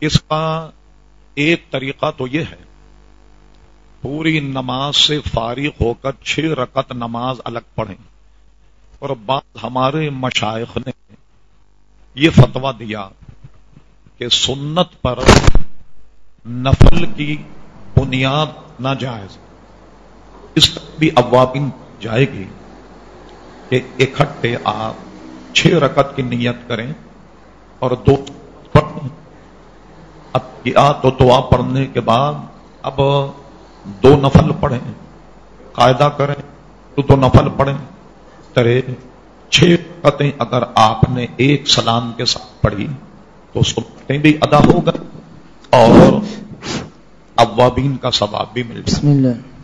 اس کا ایک طریقہ تو یہ ہے، پوری نماز سے فارغ ہو کر چھ رکت نماز الگ پڑھیں۔ اور بعد ہمارے مشائق نے یہ فتوا دیا کہ سنت پر نفل کی بنیاد نہ جائز، اس بھی ابوابین جائے گی کہ اکٹھے آپ چھ رکت کی نیت کریں اور دو کہ آ تو دعا پڑھنے کے بعد اب دو نفل پڑھیں، قاعدہ کریں، تو دو نفل پڑھیں۔ ترے، چھ رکتیں اگر آپ نے ایک سلام کے ساتھ پڑھی تو سنتیں بھی ادا ہو اور اوابین کا ثواب بھی مل بسم اللہ۔